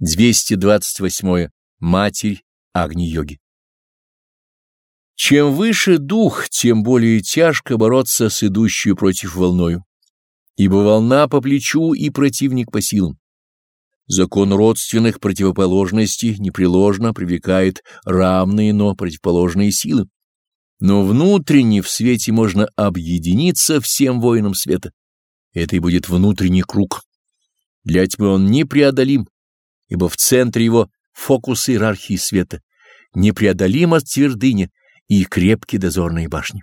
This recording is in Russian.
228. Матерь Агни-йоги. Чем выше дух, тем более тяжко бороться с идущей против волною, ибо волна по плечу и противник по силам. Закон родственных противоположностей непреложно привлекает равные, но противоположные силы. Но внутренне в свете можно объединиться всем воинам света. Это и будет внутренний круг. Для тьмы он непреодолим, ибо в центре его фокус иерархии света, непреодолима твердыня и крепкие дозорные башни.